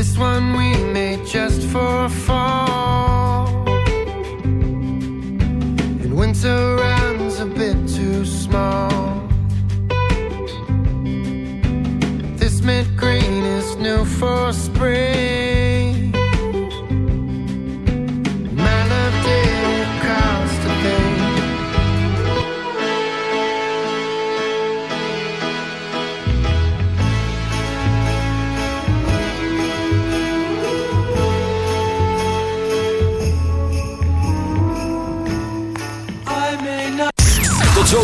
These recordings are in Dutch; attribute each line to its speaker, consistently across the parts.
Speaker 1: This one we made just for fall. And winter runs a bit too small. This mint green is new for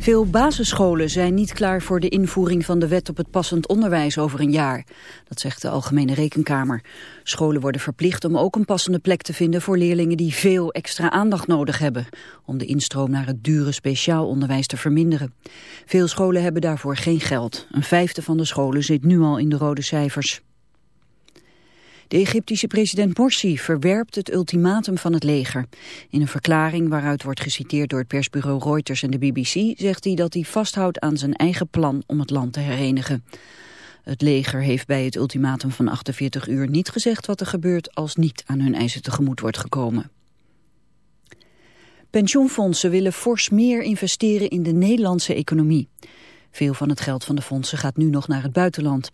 Speaker 2: Veel basisscholen zijn niet klaar voor de invoering van de wet op het passend onderwijs over een jaar. Dat zegt de Algemene Rekenkamer. Scholen worden verplicht om ook een passende plek te vinden voor leerlingen die veel extra aandacht nodig hebben. Om de instroom naar het dure speciaal onderwijs te verminderen. Veel scholen hebben daarvoor geen geld. Een vijfde van de scholen zit nu al in de rode cijfers. De Egyptische president Morsi verwerpt het ultimatum van het leger. In een verklaring waaruit wordt geciteerd door het persbureau Reuters en de BBC... zegt hij dat hij vasthoudt aan zijn eigen plan om het land te herenigen. Het leger heeft bij het ultimatum van 48 uur niet gezegd wat er gebeurt... als niet aan hun eisen tegemoet wordt gekomen. Pensioenfondsen willen fors meer investeren in de Nederlandse economie. Veel van het geld van de fondsen gaat nu nog naar het buitenland.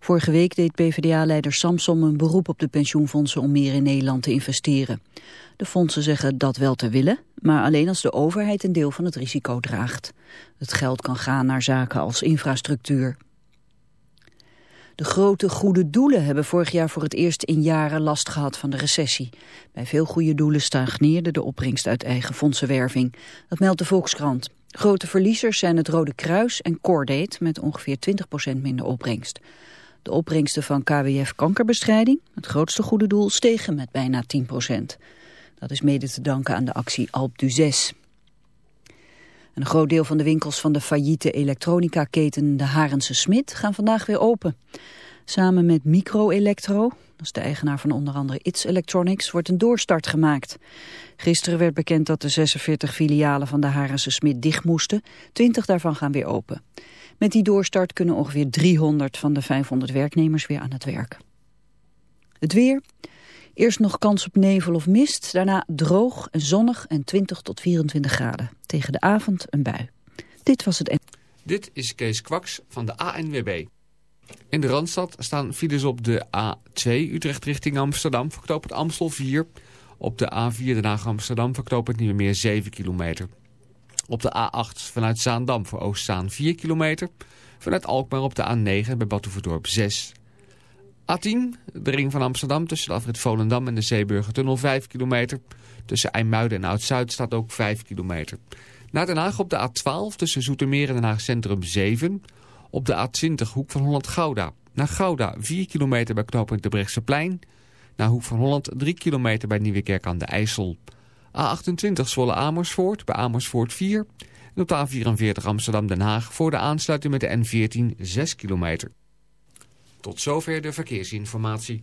Speaker 2: Vorige week deed PvdA-leider Samsom een beroep op de pensioenfondsen om meer in Nederland te investeren. De fondsen zeggen dat wel te willen, maar alleen als de overheid een deel van het risico draagt. Het geld kan gaan naar zaken als infrastructuur. De grote goede doelen hebben vorig jaar voor het eerst in jaren last gehad van de recessie. Bij veel goede doelen stagneerde de opbrengst uit eigen fondsenwerving. Dat meldt de Volkskrant. Grote verliezers zijn het Rode Kruis en Cordate met ongeveer 20% minder opbrengst. De opbrengsten van KWF kankerbestrijding, het grootste goede doel, stegen met bijna 10%. Dat is mede te danken aan de actie Alp du 6. Een groot deel van de winkels van de failliete elektronica-keten De Harense Smit gaan vandaag weer open. Samen met Microelectro, dat is de eigenaar van onder andere It's Electronics, wordt een doorstart gemaakt. Gisteren werd bekend dat de 46 filialen van De Harense Smit dicht moesten. 20 daarvan gaan weer open. Met die doorstart kunnen ongeveer 300 van de 500 werknemers weer aan het werk. Het weer. Eerst nog kans op nevel of mist, daarna droog en zonnig en 20 tot 24 graden. Tegen de avond een bui. Dit was het...
Speaker 3: Dit is Kees Kwaks van de ANWB. In de Randstad staan files op de A2 Utrecht richting Amsterdam, verknoopt het Amstel 4. Op de A4 Den Haag Amsterdam verknoopt het niet meer 7 kilometer. Op de A8 vanuit Zaandam voor Oostzaan 4 kilometer. Vanuit Alkmaar op de A9 bij Batuverdorp 6. A10, de ring van Amsterdam tussen de afrit Volendam en de Zeeburgertunnel 5 kilometer. Tussen IJmuiden en Oud-Zuid staat ook 5 kilometer. Naar Den Haag op de A12 tussen Zoetermeer en Den Haag Centrum 7. Op de A20 Hoek van Holland-Gouda. Naar Gouda 4 kilometer bij knooppunt de Brechtseplein. Naar Hoek van Holland 3 kilometer bij Nieuwekerk aan de IJssel. A28 Zwolle Amersfoort bij Amersfoort 4. En op de A44 Amsterdam-Den Haag voor de aansluiting met de N14 6 kilometer. Tot zover de verkeersinformatie.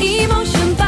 Speaker 4: Emotion by Esprit.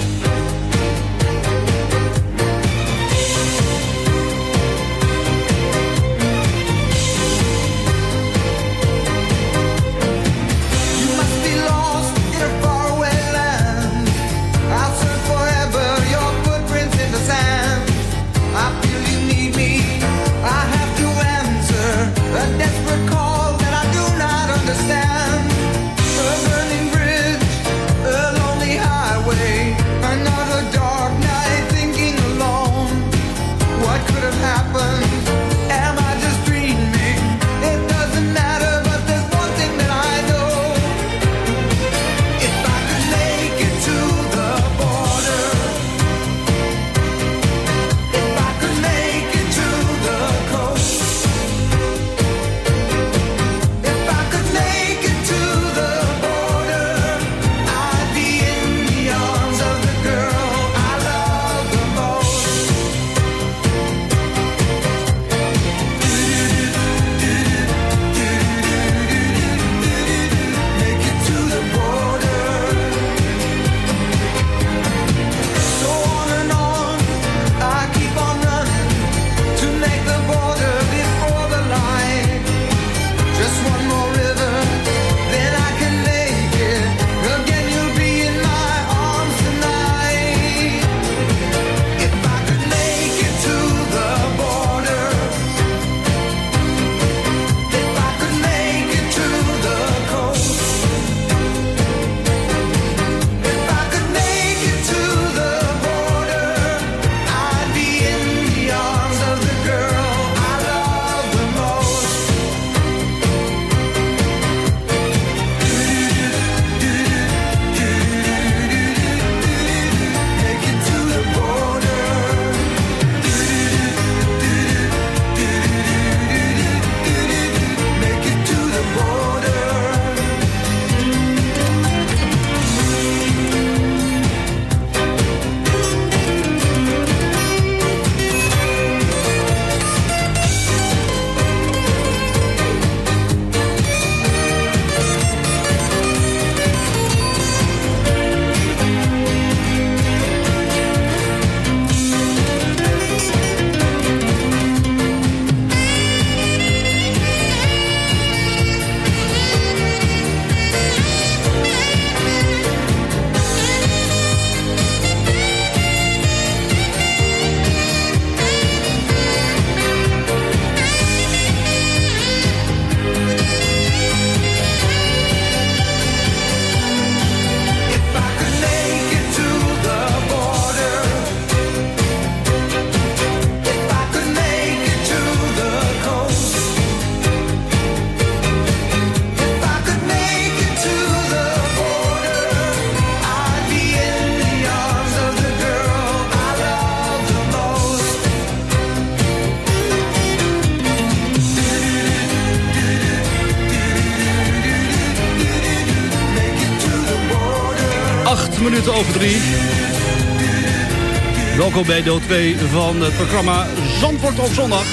Speaker 5: Welkom bij deel 2 van het programma Zandvoort op zondag.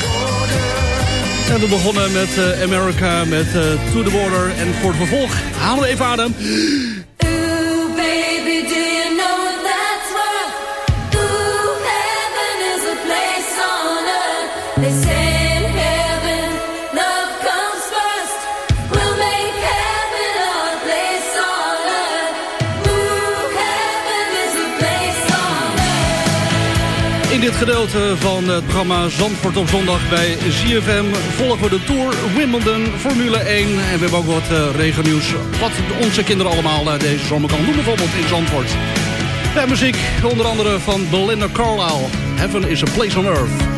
Speaker 5: En we begonnen met eh, America, met eh, To The Border. En voor het vervolg we even adem. Gedeelte van het programma Zandvoort op zondag bij ZFM volgen we de Tour Wimbledon Formule 1. En we hebben ook wat uh, regionieuws wat onze kinderen allemaal uh, deze zomer kan doen bijvoorbeeld in Zandvoort.
Speaker 6: Ja, muziek onder andere van Belinda Carlisle. Heaven is a place on earth.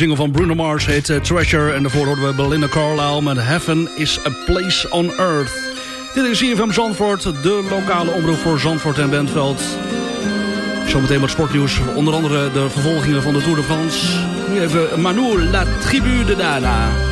Speaker 5: Nieuwe van Bruno Mars heet eh, Treasure. En daarvoor hoorden we Belinda Carlisle met Heaven is a Place on Earth. Dit is CFM Zandvoort, de lokale omroep voor Zandvoort en Bentveld. Zometeen wat sportnieuws, onder andere de vervolgingen van de Tour de France. Nu even Manu, La Tribu de Dana.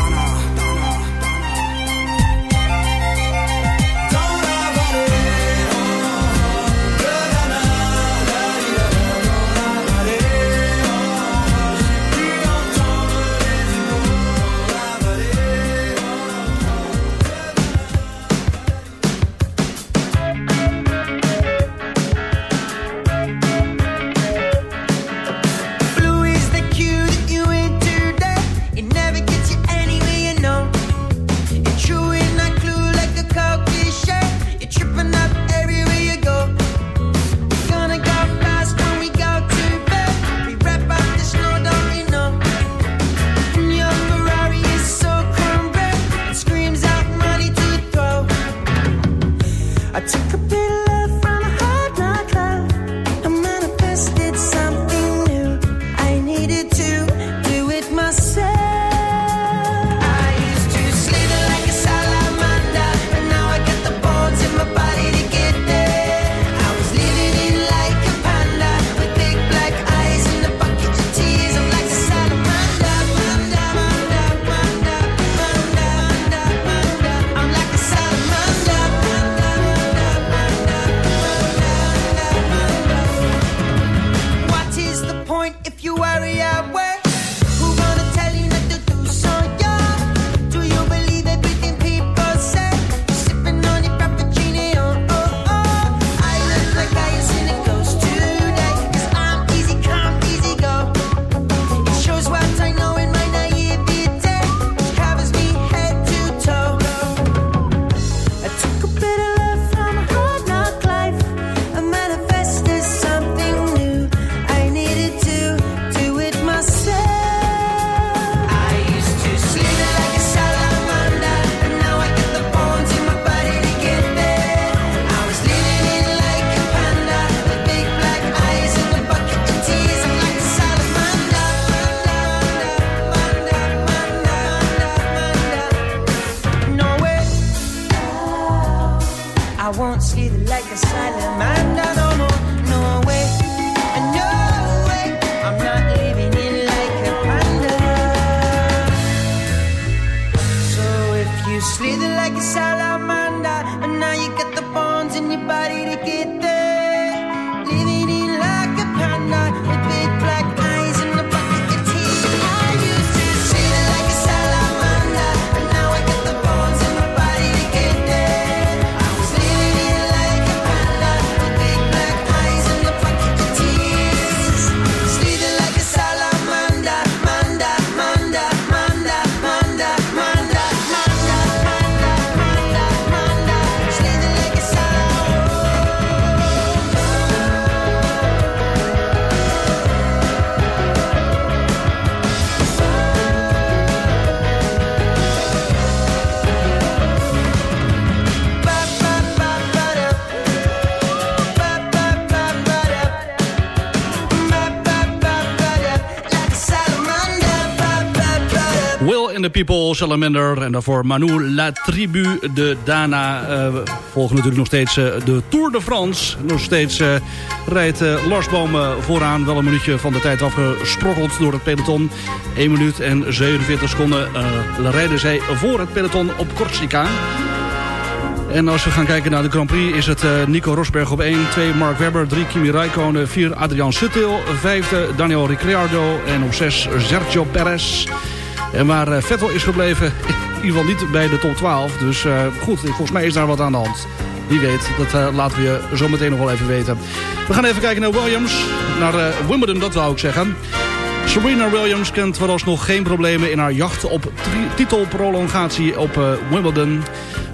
Speaker 5: People, Salamander. En daarvoor Manu La Tribu de Dana. Eh, we volgen natuurlijk nog steeds eh, de Tour de France. Nog steeds eh, rijdt Lars Boom eh, vooraan. Wel een minuutje van de tijd afgesprokkeld door het peloton. 1 minuut en 47 seconden rijden zij voor het peloton op Corsica. En als we gaan kijken naar de Grand Prix is het Nico Rosberg op 1, 2 Mark Webber, 3 Kimi Räikkönen, 4 Adrian Sutil, 5 Daniel Ricciardo en op 6 Sergio Perez. En waar eh, Vettel is gebleven, in ieder geval niet bij de top 12. Dus eh, goed, volgens mij is daar wat aan de hand. Wie weet, dat eh, laten we je zo meteen nog wel even weten. We gaan even kijken naar Williams, naar Wimbledon, dat wou ik zeggen. Serena Williams kent vooralsnog geen problemen in haar jacht op titelprolongatie op eh, Wimbledon.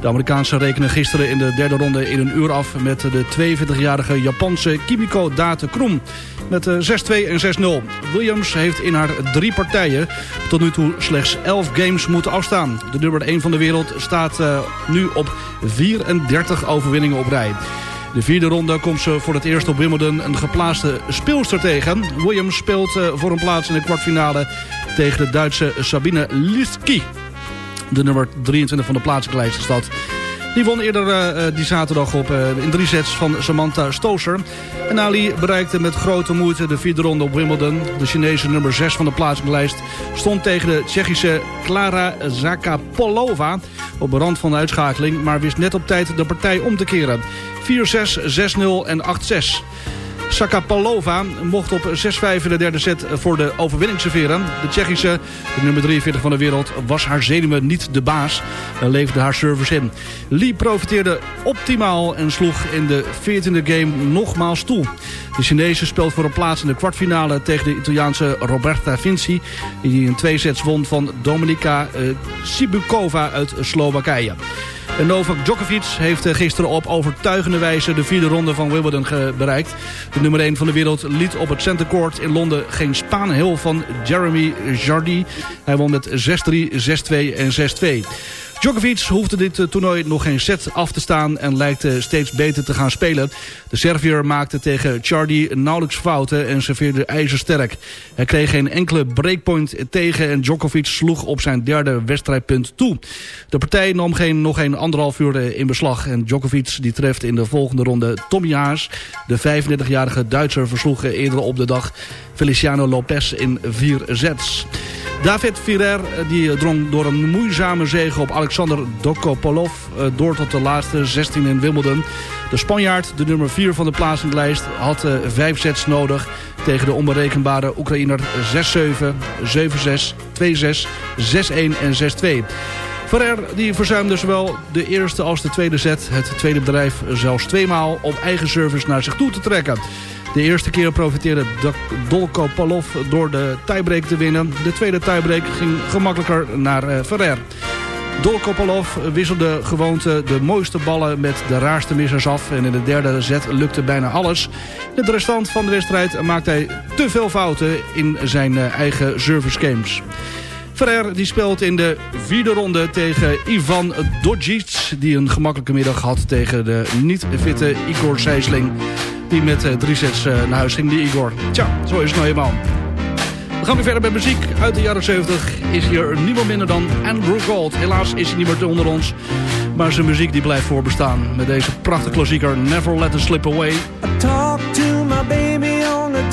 Speaker 5: De Amerikaanse rekenen gisteren in de derde ronde in een uur af met de 42-jarige Japanse Kimiko Date Krom. Met eh, 6-2 en 6-0. Williams heeft in haar drie partijen tot nu toe slechts 11 games moeten afstaan. De nummer 1 van de wereld staat eh, nu op 34 overwinningen op rij. De vierde ronde komt ze voor het eerst op Wimbledon een geplaatste speelster tegen. Williams speelt eh, voor een plaats in de kwartfinale tegen de Duitse Sabine Lisky. De nummer 23 van de plaatselijke dat. Die won eerder eh, eh, die zaterdag op in drie sets van Samantha Stoser. En Ali bereikte met grote moeite de vierde ronde op Wimbledon. De Chinese nummer 6 van de plaatselijke lijst stond tegen de Tsjechische Klara Zakapolova op de rand van de uitschakeling, maar wist net op tijd de partij om te keren. 4-6, 6-0 en 8-6. Sakapalova mocht op 6-5 in de derde set voor de overwinning serveren. De Tsjechische, de nummer 43 van de wereld, was haar zenuwen niet de baas. En leverde haar service in. Lee profiteerde optimaal en sloeg in de 14e game nogmaals toe. De Chinese speelt voor een plaats in de kwartfinale tegen de Italiaanse Roberta Vinci. Die in twee sets won van Dominika eh, Sibukova uit Slowakije. Novak Djokovic heeft eh, gisteren op overtuigende wijze de vierde ronde van Wimbledon bereikt. De nummer 1 van de wereld liet op het Center Court in Londen geen spaan heel van Jeremy Jardy. Hij won met 6-3, 6-2 en 6-2. Djokovic hoefde dit eh, toernooi nog geen set af te staan en lijkt eh, steeds beter te gaan spelen. De Serviër maakte tegen Chardy nauwelijks fouten en serveerde ijzersterk. Hij kreeg geen enkele breakpoint tegen en Djokovic sloeg op zijn derde wedstrijdpunt toe. De partij nam geen, nog geen anderhalf uur eh, in beslag en Djokovic die treft in de volgende ronde Tommy Haas. De 35-jarige Duitser versloeg eerder op de dag Feliciano Lopez in vier sets. David Ferrer die drong door een moeizame zege op Alexander Dokopolov eh, door tot de laatste 16 in Wimbledon. De Spanjaard, de nummer 4 van de plaatselijklijst, had eh, vijf sets nodig tegen de onberekenbare Oekraïner 6-7, 7-6, 2-6, 6-1 en 6-2. Ferrer die verzuimde zowel de eerste als de tweede set. Het tweede bedrijf zelfs tweemaal op eigen service naar zich toe te trekken. De eerste keer profiteerde Dolko Palov door de tiebreak te winnen. De tweede tiebreak ging gemakkelijker naar eh, Ferrer. Dolkopolov wisselde gewoonte de mooiste ballen met de raarste missers af. En in de derde set lukte bijna alles. In de restant van de wedstrijd maakte hij te veel fouten in zijn eh, eigen service games. Ferrer die speelt in de vierde ronde tegen Ivan Dodzic. Die een gemakkelijke middag had tegen de niet-fitte Igor Sijsling. Die met eh, drie sets eh, naar huis ging, die Igor. Tja, zo is het nou eenmaal gaan we verder met muziek uit de jaren 70. Is hier niemand minder dan Andrew Gold. Helaas is hij niet meer onder ons. Maar zijn muziek die blijft voorbestaan. Met deze prachtige klassieker Never Let It Slip Away.
Speaker 7: Talk to my baby on the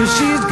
Speaker 7: Cause she's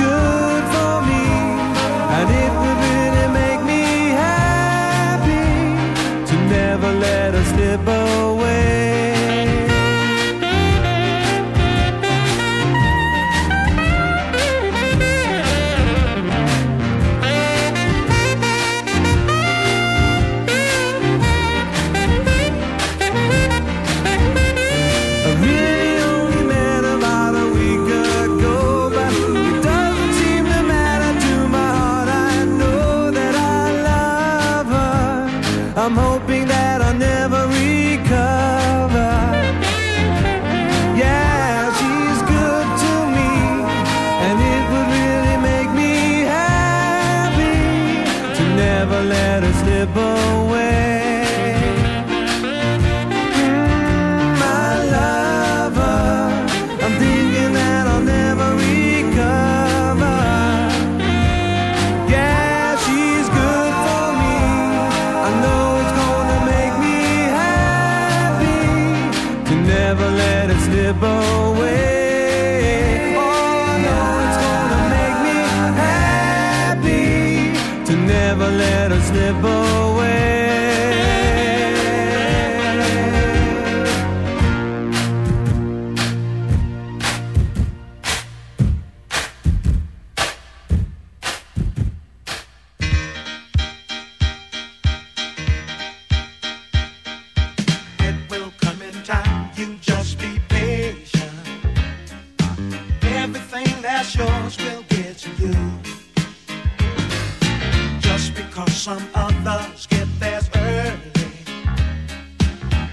Speaker 8: others get theirs early.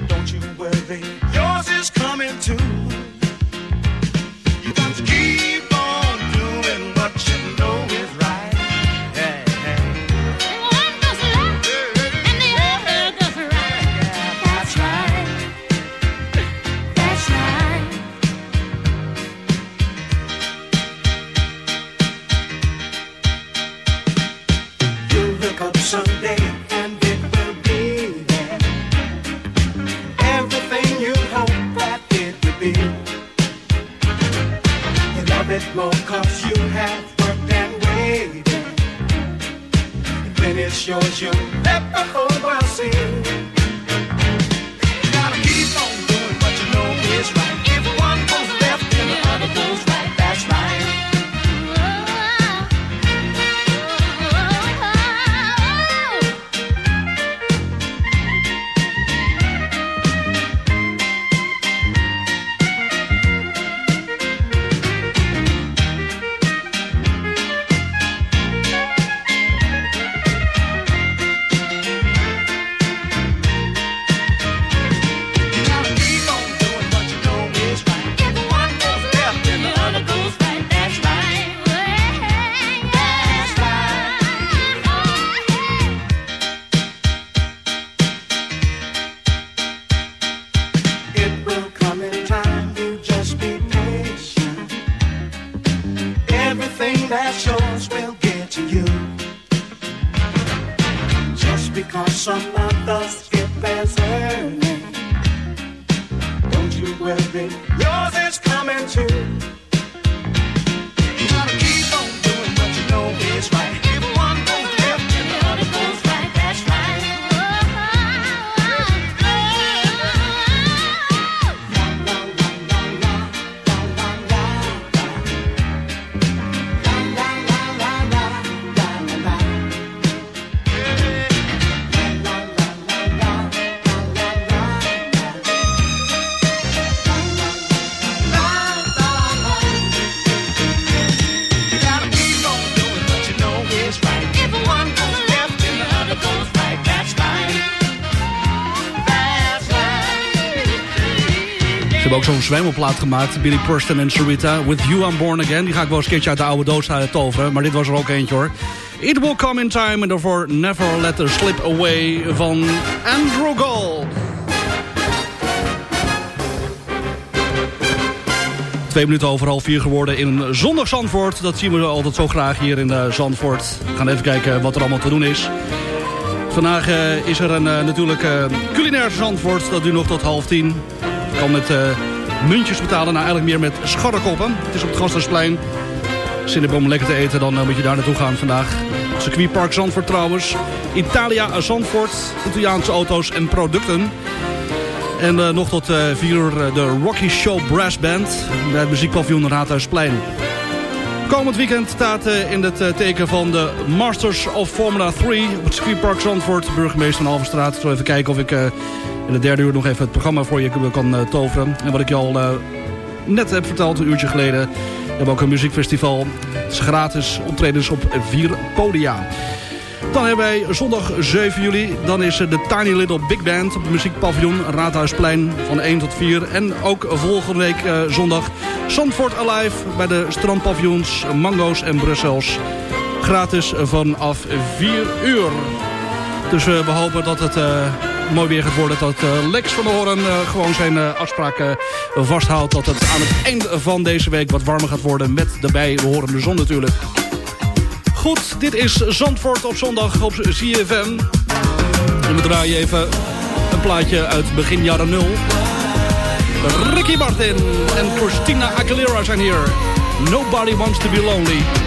Speaker 8: Don't you worry, yours is coming too.
Speaker 5: Zwemmelplaat gemaakt, Billy Preston en Sarita. With You I'm Born Again. Die ga ik wel eens een keertje uit de oude doos halen toveren. Maar dit was er ook eentje hoor. It Will Come In Time. En daarvoor Never Let Her Slip Away van Andrew Gold. Twee minuten over half vier geworden in zondag Zandvoort. Dat zien we altijd zo graag hier in eh, Zandvoort. We gaan even kijken wat er allemaal te doen is. Vandaag eh, is er een, eh, natuurlijk eh, culinair Zandvoort. Dat duurt nog tot half tien. Je kan met eh, muntjes betalen. Nou, eigenlijk meer met scharrekoppen. Het is op het Gasthuisplein. Zin om lekker te eten, dan eh, moet je daar naartoe gaan vandaag. Circuitpark Zandvoort trouwens. Italia Zandvoort. Italiaanse auto's en producten. En eh, nog tot 4 uur eh, de Rocky Show Brass Band. Bij het muziekpaviljoen Raadhuisplein. Komend weekend staat eh, in het eh, teken van de Masters of Formula 3 op het circuitpark Zandvoort. Burgemeester van Alverstraat. Ik zal even kijken of ik eh, in de derde uur nog even het programma voor je kan eh, toveren. En wat ik je al eh, net heb verteld, een uurtje geleden. We hebben ook een muziekfestival. Het is gratis optredens op vier podia. Dan hebben wij zondag 7 juli. Dan is de Tiny Little Big Band op het muziekpaviljoen Raadhuisplein van 1 tot 4. En ook volgende week eh, zondag Zandvoort Alive bij de strandpaviljoens Mango's en Brussels. Gratis vanaf 4 uur. Dus we hopen dat het mooi weer gaat worden. Dat eh, Lex van der Hoorn eh, gewoon zijn eh, afspraken vasthoudt. Dat het aan het eind van deze week wat warmer gaat worden. Met daarbij behorende zon natuurlijk. Goed, dit is Zandvoort op zondag op CFM. En we draaien even een plaatje uit begin jaren nul. Ricky Martin en Christina Aguilera zijn hier. Nobody wants to be lonely.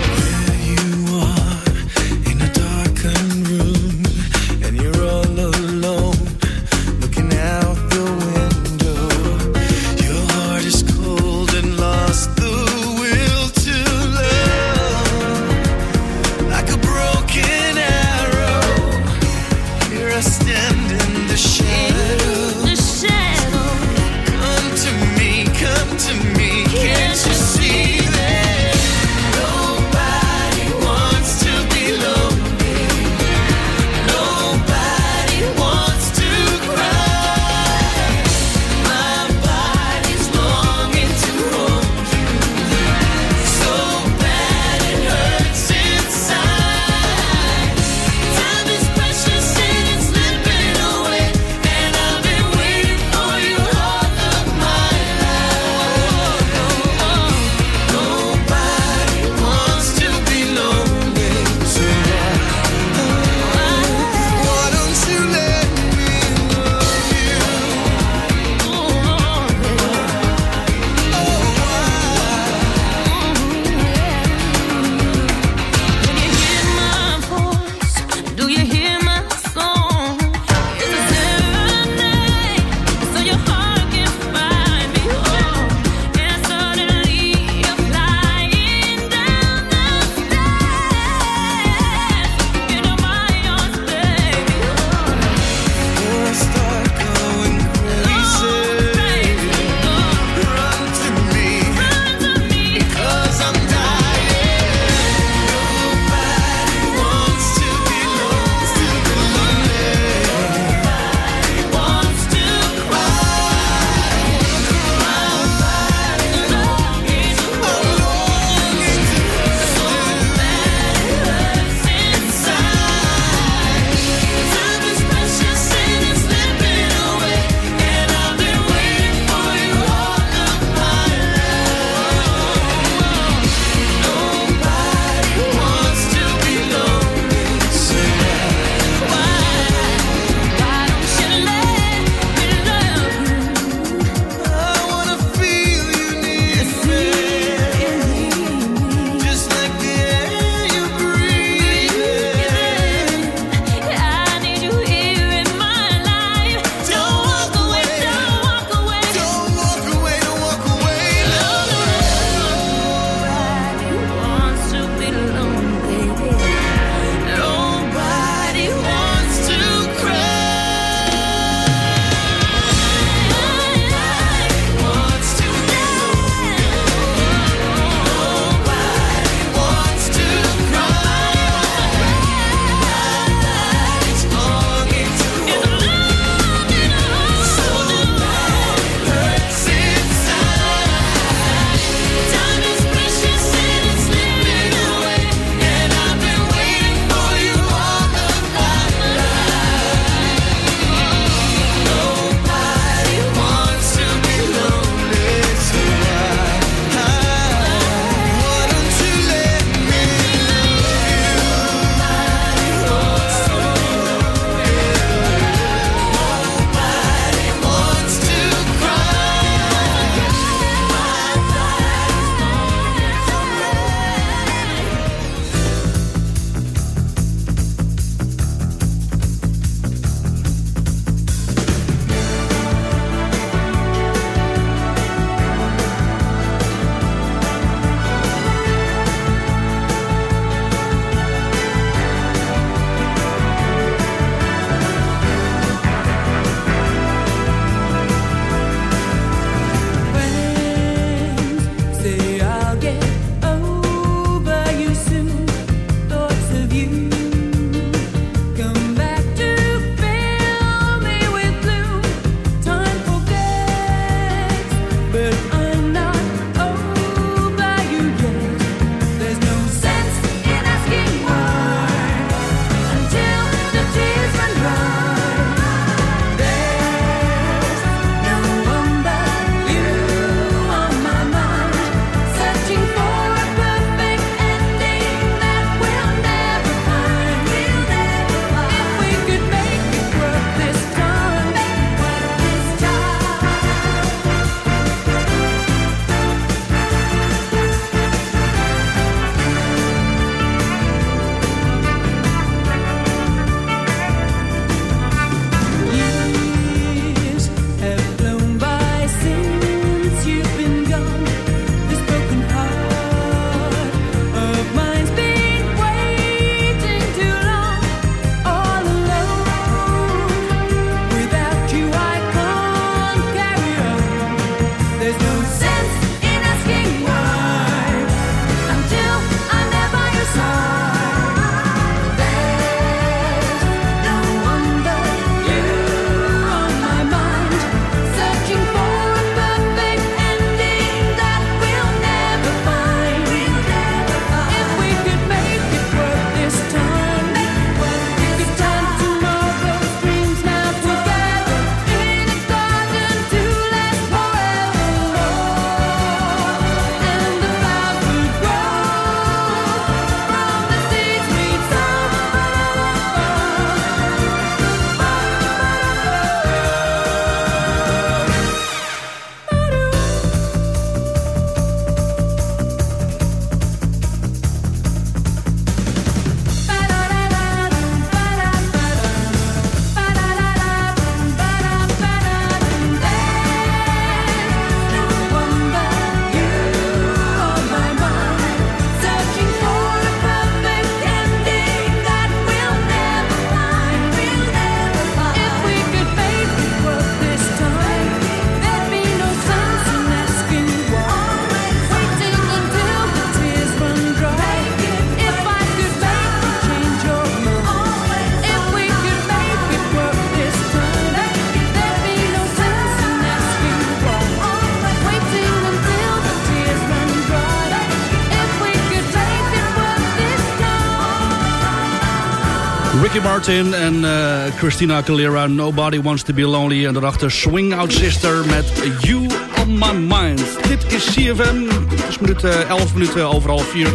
Speaker 4: Ricky Martin en eh, Christina Aguilera, Nobody Wants to Be Lonely. En daarachter Swing Out Sister met You On My Mind. Dit is CFM, het is 11 eh, minuten over half 4.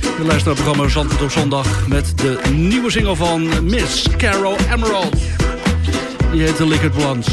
Speaker 4: De luisterprogramma Zandvoort op zondag met de nieuwe single van Miss Carol Emerald. Die heet The Liquid Blondes.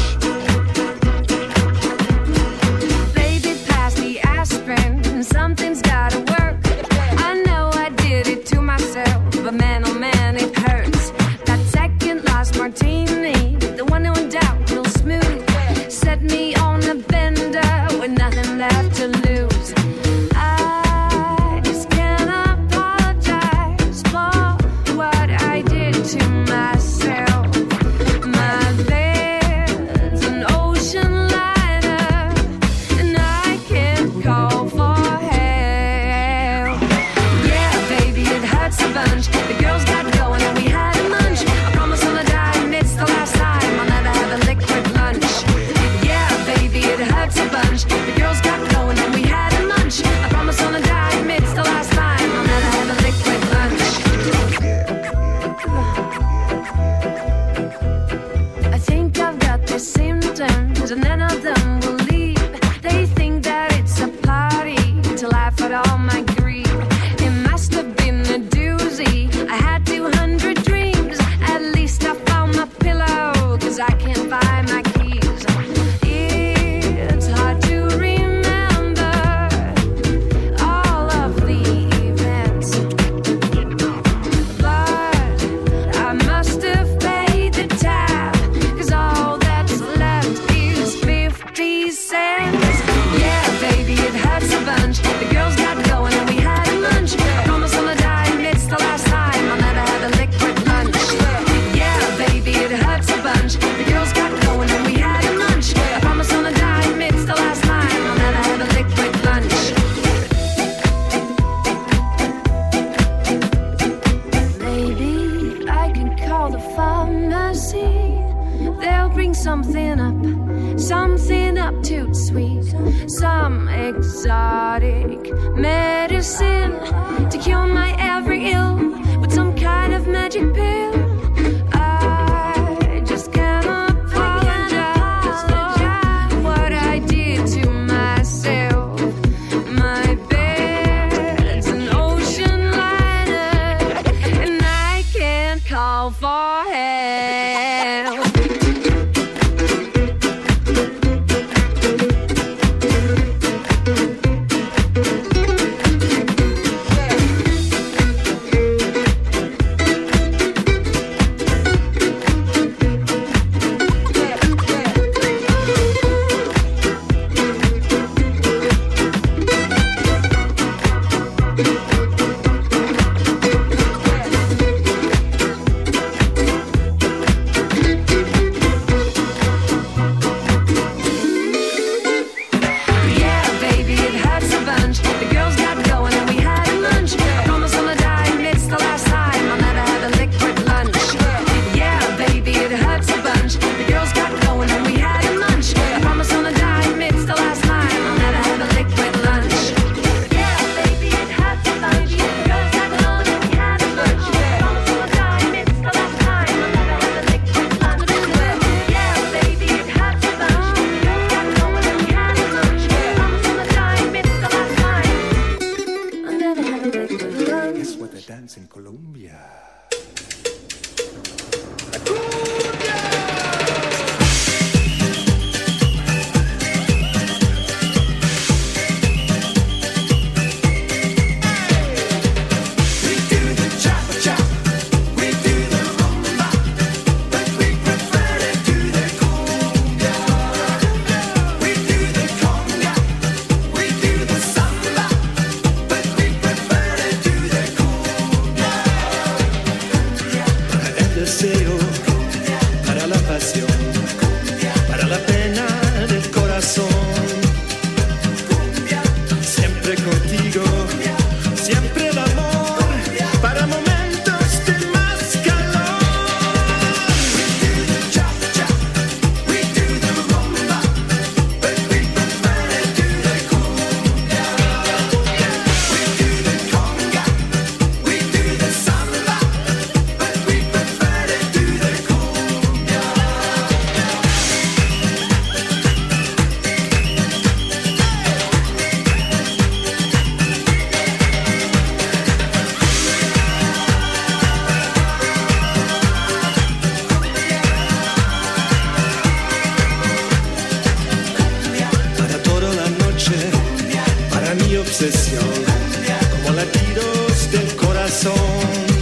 Speaker 9: como latidos del corazón.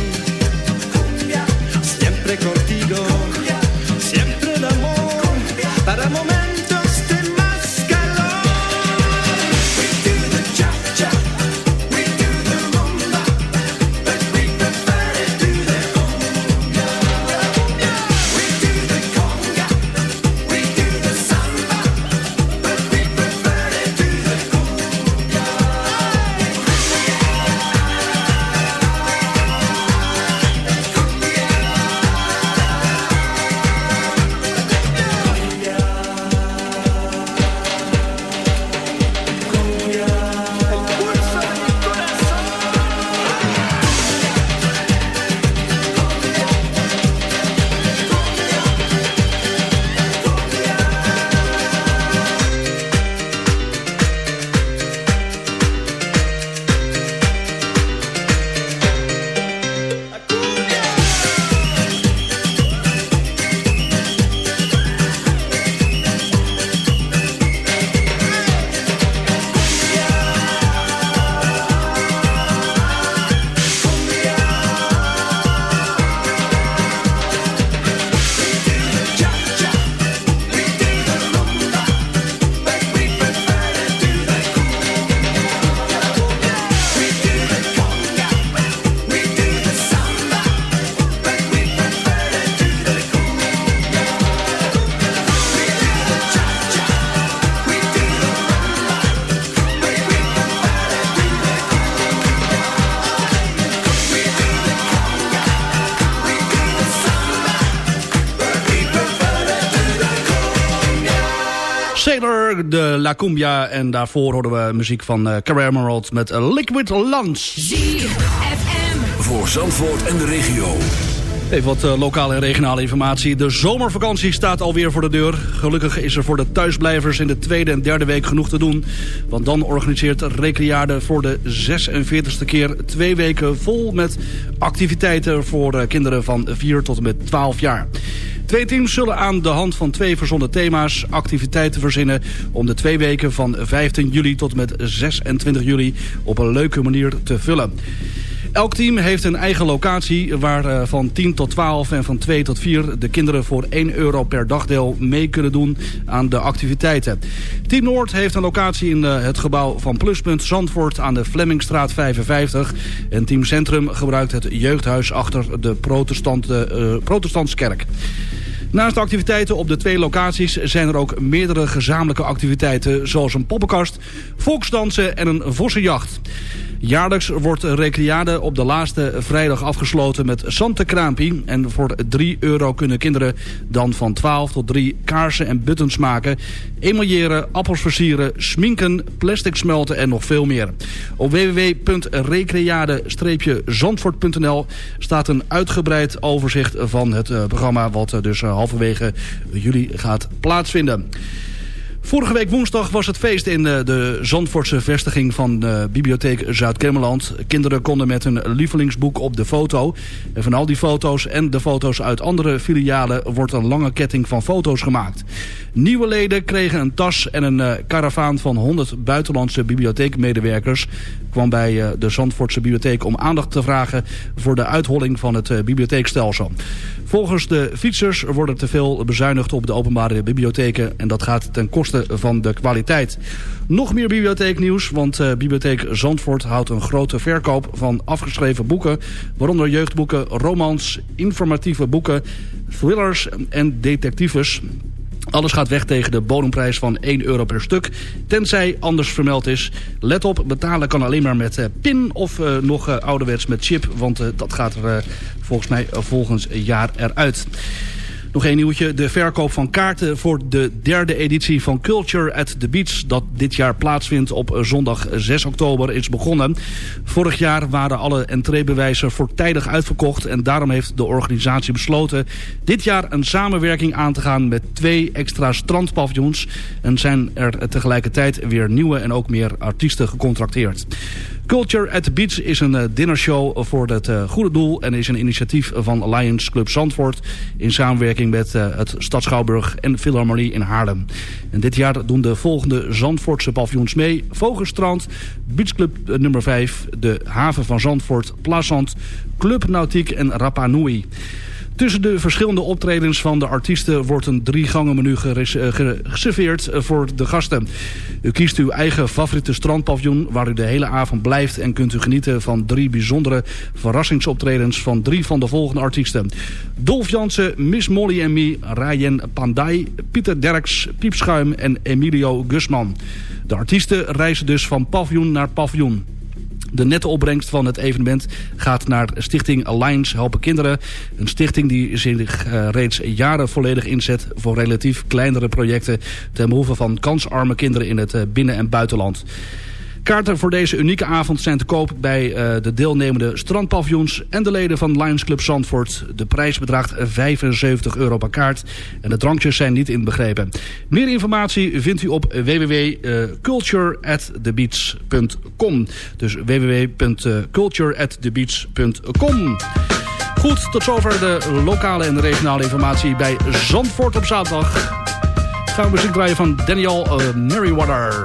Speaker 5: Sailor, de La Cumbia. En daarvoor hoorden we muziek van uh, Cara Emerald met uh, Liquid Lance.
Speaker 10: ZFM. Voor Zandvoort en de regio.
Speaker 5: Even wat uh, lokale en regionale informatie. De zomervakantie staat alweer voor de deur. Gelukkig is er voor de thuisblijvers in de tweede en derde week genoeg te doen. Want dan organiseert Recreade voor de 46e keer twee weken vol met activiteiten voor uh, kinderen van 4 tot en met 12 jaar. Twee teams zullen aan de hand van twee verzonnen thema's activiteiten verzinnen... om de twee weken van 15 juli tot met 26 juli op een leuke manier te vullen. Elk team heeft een eigen locatie waar uh, van 10 tot 12 en van 2 tot 4 de kinderen voor 1 euro per dagdeel mee kunnen doen aan de activiteiten. Team Noord heeft een locatie in uh, het gebouw van Pluspunt Zandvoort aan de Flemmingstraat 55. En Team Centrum gebruikt het jeugdhuis achter de protestant, uh, protestantskerk. Naast de activiteiten op de twee locaties zijn er ook meerdere gezamenlijke activiteiten... zoals een poppenkast, volksdansen en een vossenjacht. Jaarlijks wordt Recreade op de laatste vrijdag afgesloten met Sante Kraampie. En voor 3 euro kunnen kinderen dan van 12 tot 3 kaarsen en buttons maken. Emailleren, appels versieren, sminken, plastic smelten en nog veel meer. Op www.recreade-zandvoort.nl staat een uitgebreid overzicht van het uh, programma... wat uh, dus uh, halverwege juli gaat plaatsvinden. Vorige week woensdag was het feest in de Zandvoortse vestiging van de Bibliotheek Zuid-Kemmerland. Kinderen konden met hun lievelingsboek op de foto. En van al die foto's en de foto's uit andere filialen wordt een lange ketting van foto's gemaakt. Nieuwe leden kregen een tas en een karavaan van 100 buitenlandse bibliotheekmedewerkers kwam bij de Zandvoortse Bibliotheek om aandacht te vragen voor de uitholling van het bibliotheekstelsel. Volgens de fietsers wordt er te veel bezuinigd op de openbare bibliotheken en dat gaat ten koste van de kwaliteit. Nog meer bibliotheeknieuws, want Bibliotheek Zandvoort houdt een grote verkoop van afgeschreven boeken, waaronder jeugdboeken, romans, informatieve boeken, thrillers en detectives. Alles gaat weg tegen de bodemprijs van 1 euro per stuk. Tenzij anders vermeld is. Let op, betalen kan alleen maar met uh, PIN of uh, nog uh, ouderwets met chip. Want dat gaat er volgens mij volgend jaar eruit. Nog één nieuwtje. De verkoop van kaarten voor de derde editie van Culture at the Beach... dat dit jaar plaatsvindt op zondag 6 oktober is begonnen. Vorig jaar waren alle entreebewijzen voortijdig uitverkocht... en daarom heeft de organisatie besloten dit jaar een samenwerking aan te gaan... met twee extra strandpaviljoens. En zijn er tegelijkertijd weer nieuwe en ook meer artiesten gecontracteerd. Culture at the Beach is een uh, dinnershow voor het uh, goede doel... en is een initiatief van Lions Club Zandvoort... in samenwerking met uh, het Stad Schouwburg en Philharmonie in Haarlem. En dit jaar doen de volgende Zandvoortse paviljoens mee. Vogelstrand, Beachclub nummer 5, de haven van Zandvoort, Plazant... Club Nautiek en Rapa Nui. Tussen de verschillende optredens van de artiesten wordt een drie gangen menu gereserveerd voor de gasten. U kiest uw eigen favoriete strandpaviljoen waar u de hele avond blijft en kunt u genieten van drie bijzondere verrassingsoptredens van drie van de volgende artiesten. Dolf Jansen, Miss Molly en Me, Ryan Pandai, Pieter Derks, Piepschuim en Emilio Gusman. De artiesten reizen dus van paviljoen naar paviljoen. De nette opbrengst van het evenement gaat naar Stichting Alliance Helpen Kinderen. Een stichting die zich uh, reeds jaren volledig inzet voor relatief kleinere projecten... ten behoeve van kansarme kinderen in het uh, binnen- en buitenland. Kaarten voor deze unieke avond zijn te koop bij uh, de deelnemende strandpaviljoens en de leden van Lions Club Zandvoort. De prijs bedraagt 75 euro per kaart en de drankjes zijn niet inbegrepen. Meer informatie vindt u op www.cultureatthebeach.com. Dus www.cultureatthebeach.com. Goed, tot zover de lokale en regionale informatie bij Zandvoort op zaterdag. Gaan we muziek draaien van Daniel uh, Merriweather.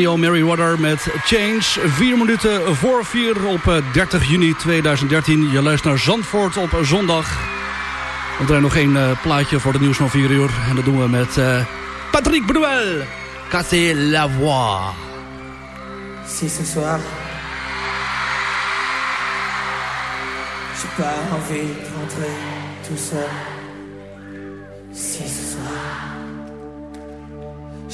Speaker 5: Daniel Merriweather met Change. Vier minuten voor vier op eh, 30 juni 2013. Je luistert naar Zandvoort op zondag. We draaien nog één eh, plaatje voor de nieuws van 4 uur. En dat doen we met eh, Patrick Bruel. Casser la voix.
Speaker 11: Si ce soir J'ai pas envie de rentrer Si ce soir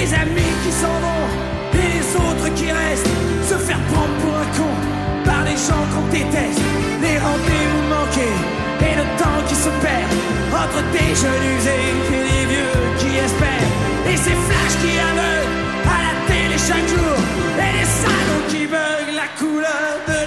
Speaker 11: Les amis qui s'en vont et les autres qui restent Se faire prendre pour un con par les gens qu'on déteste. Les rendez-vous manqués et le temps qui se perd Entre des jeunes usés et des vieux qui espèrent. Et ces flashs qui aveuglent à la télé chaque jour Et les salons qui veulent la couleur